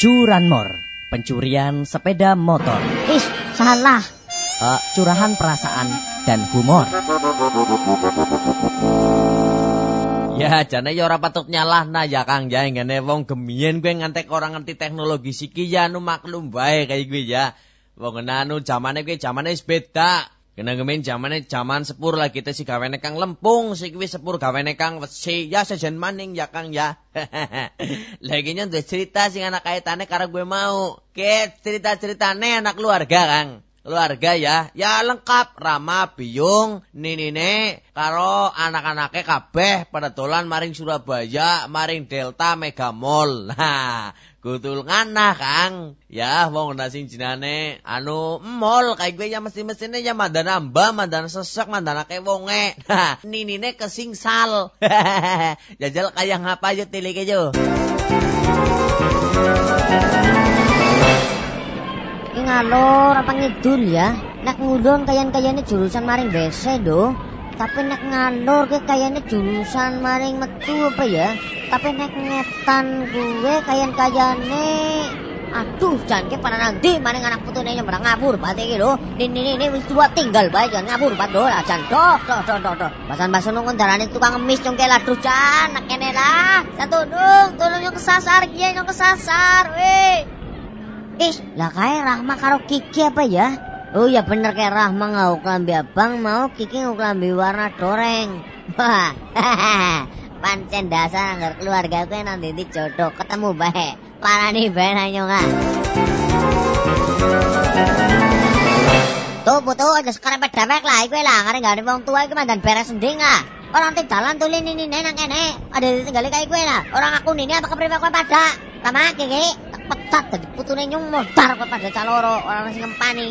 Curanmor, pencurian sepeda motor. Ih, salah. Uh, curahan perasaan dan humor. Ya, jane ya ora patut nyalahna ya Kang ya ngene wong gemien gue ngantek orang ngerti teknologi siki ya anu maklum bae kayak gue ya. Wong anu zamane gue zamane wis beda. Kena gemen zamane zaman sepur lah kita si gawene Kang lempung, si kuwi sepur gawene Kang wesi. Ya sejen maning ya Kang ya. Lagi nya cerita sing anak kaitane karo gue mau. Ke cerita-ceritane anak keluarga Kang keluarga ya. Ya lengkap, Rama, Biyung, Ninine, karo anak-anaknya kabeh pada dolan maring Surabaya, maring Delta Mega Mall. Nah, kutul ngana Kang. Ya, wong sing jinane anu mall kayak gue ya mesti-mestine ya mandana mbah, mandana sesek, mandana ke wonge. Ninine kesingsal. Jajal kayak ngapa aja tilike yo. ngalor apa ngidul ya nek ngudon kayan-kayane jurusan maring BC do tapi nek ngalor ke kayaknya jurusan maring metu apa ya? Tapi nek ngetan gue kayan-kayane aduh jangan pada nanti maring anak putu nih nyembrang ngabur pati gitu ini ini wis tua tinggal bae jangan ngabur pat do lah jan do do do do do basan basan nunggu tukang ngemis congke laduh jan nak kene lah. Satu dong tolong yang kesasar kiai yang kesasar weh. Ih, lah kayak Rahma karo Kiki apa ya? Oh ya bener kayak Rahma ngau kelambi abang mau Kiki ngau kelambi warna doreng. Wah, pancen dasar anggar keluarga gue nanti di jodoh ketemu bae. Parani bae nanyongan. Tuh putu aja sekarang pada mek lah gue lah ngarep gak ada wong tua gue mandan beres sending ah. Orang ti jalan tuh ini nang kene. Ada tinggal kayak gue lah. Orang aku ini apa kepriwe kowe pada? Sama Kiki pecat dadi putune nyung modar kok pada caloro orang sing ngempani.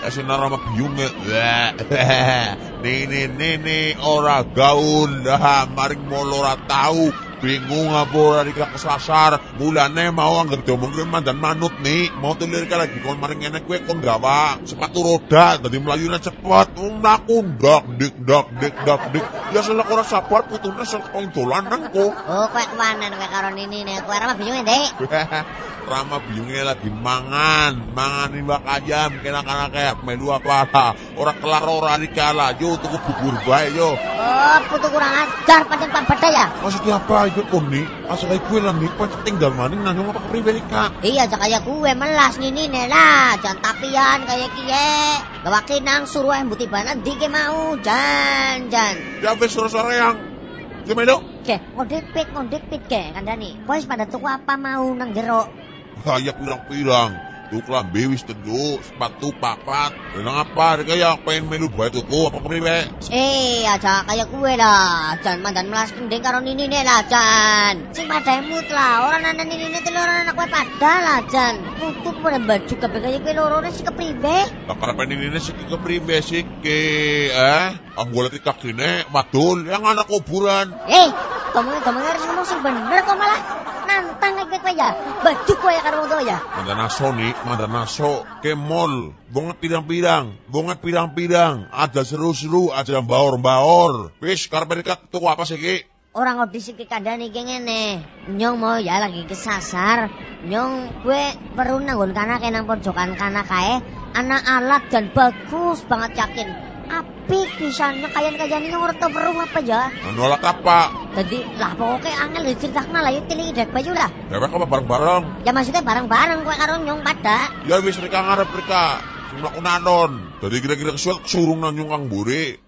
Asin mabiyung. Nini nini ora gaul, ha maring molo ora tau bingung apa ora dikira kesasar. Mulane mau anggar diomongke mandan manut nih mau tulir lagi. Kon maring ngene kowe kon gawa sepatu roda. Dadi mlayune cepet. Mlaku ndak dik. Ndak dik. Ndak dik. Ya salah ora sabar putune sing kon dolanan kok oh kowe kewanen kowe karo nini nek. Kowe ora bingung ndek Rama biyungnya lagi mangan, mangan iwak ayam, kena kana kayak melu apa Orang kelar ora dikala, yo tuku bubur bae yo. Oh, putu kurang ajar pancen pambeda ya. Maksudnya apa ikut koni? Asal kayak gue lah nih, pancen tinggal maning nang apa pribadi kak. Iya, cak kayak gue melas nih nih lah, jangan tapian kayak kie. Gawa kinang suruh yang buti banan dike mau, jan jan. Ya wis sore-sore yang Gimana? Oke, mau dipit, mau dipit ke, kandani. Boys pada tuku apa mau nang jeruk? Kaya pirang-pirang. Tuh kelambi wis tentu, sepatu papat. Dan apa? Kaya pengen melu bae tuku apa priwe? Eh, aja kayak kue lah. Jan mandan melas kending karo nini nih lah, Jan. Sing pada emut lah. Orang nana nini nih telur anak kue pada lah, Jan. Tutup pada baju kabeh kaya kue loro si kepribe. Lah karena nini nih si kepribe sih ke eh? Ti kakine, madul, yang anak kuburan. Eh, kamu kamu harus ngomong sing bener kok malah nantang kowe ya. Baju kowe ya karo wong tua ya. Mandanaso nih, mandanaso ke mall. Bongat pirang-pirang, bongat pirang-pirang. Ada seru-seru, ada baor-baor. Wis, karena mereka tuh apa sih ki? Orang audisi ke kandani kayak ngene. Nyong mau ya lagi kesasar. Nyong gue perlu nanggun kana kenang pojokan kana kae. Anak alat dan bagus banget yakin apik pisannya kayan-kayan ini orang perlu apa ya? Nolak apa? Jadi lah pokoknya angel diceritakan lah yuk tilik dek baju lah. Ya apa bareng-bareng? Ya maksudnya bareng-bareng kue karo nyong pada. Ya wis mereka ngarep mereka. Semua nanon. Jadi kira-kira kesuat suruh nanyung kang buri.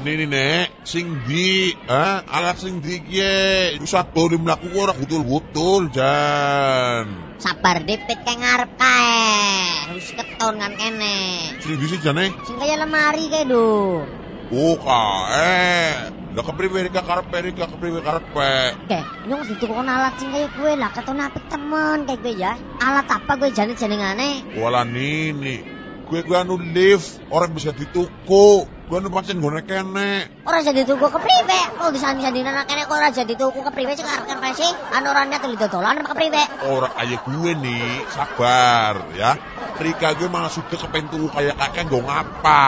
Nini nek, sing di, eh, alat sing di kie, satu di melaku ora betul-betul jan. Sabar dipit kayak ngarep kae, harus keton kan kene. Sing di sih jane? Sing kaya lemari kae do. Oh kae, Lah kepriwe ka karepe ka kepriwe karepe. Oke, nyong ditukon alat sing kaya gue lah keton apik temen kayak gue ya. Alat apa gue jane jenengane? Wala nini. Gue gue anu lift, orang bisa dituku. Gua nu pancen gone kene. Ora jadi tuku kepriwe? Kok bisa bisa dina kene kok ora jadi tuku kepriwe sing arep sih? Anu orangnya tuh dodolan apa kepriwe? Ora kaya gue nih, sabar ya. Rika gue malah sudah kepengen tuku kayak kakek gue ngapa.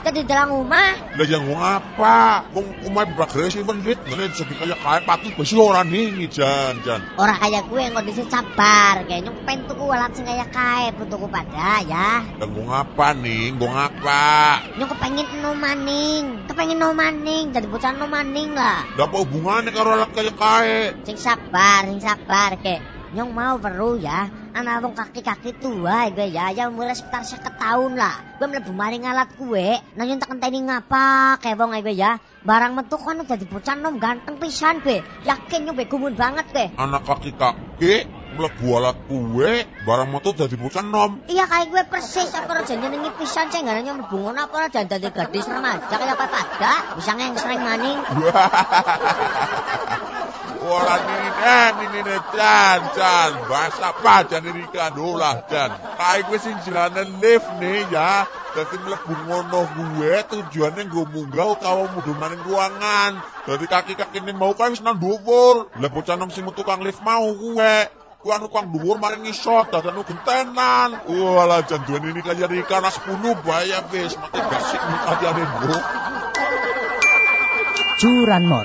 Jadi dalam rumah. Lah yang wong apa? Wong umai progresif menit, ngene jadi kaya kaya patut besi ora nih jan jan. Orang kayak gue yang kondisi sabar. Kayak nyong pengen tuku alat sing kayak kae tuku pada ya. Dan wong apa nih? Wong apa? Nyong kepengen no maning. Kepengen no maning. Jadi bocah no maning lah. Lah apa hubungannya karo alat kaya kae? Sing sabar, sing sabar kayak. Nyong mau perlu ya, anak wong kaki-kaki tua gue ya, yang mulai sekitar seket tahun lah. Gue mlebu maring alat gue, nah nyong tak enteni ngapa kayak wong gue ya. Barang metu kan dadi bocah nom ganteng pisan gue. Yakin be gumun banget gue. Anak kaki-kaki mlebu alat kue, barang motor dadi bocah nom. Iya kayak gue persis apa ora jenenge pisan saya nggak nyong mlebu ngono apa ora dadi gadis remaja kayak apa pada. Bisa ngeng sering maning. Ora nine nine jan jan bahasa apa jan ini kadolah jan. Kae gue sing jalanan lift nih ya. Dadi mlebu ngono gue tujuannya gue munggah utawa mudhun maning ruangan. Dadi kaki-kaki ini mau kae wis nang dhuwur. Lah bocah nom sing tukang lift mau gue. Ku anu kang dhuwur maring ngisor dadane gentenan. Walah jan duwen ini kaya Rika nas 10 bahaya wis mati gasik kaliane bro. Curanmor,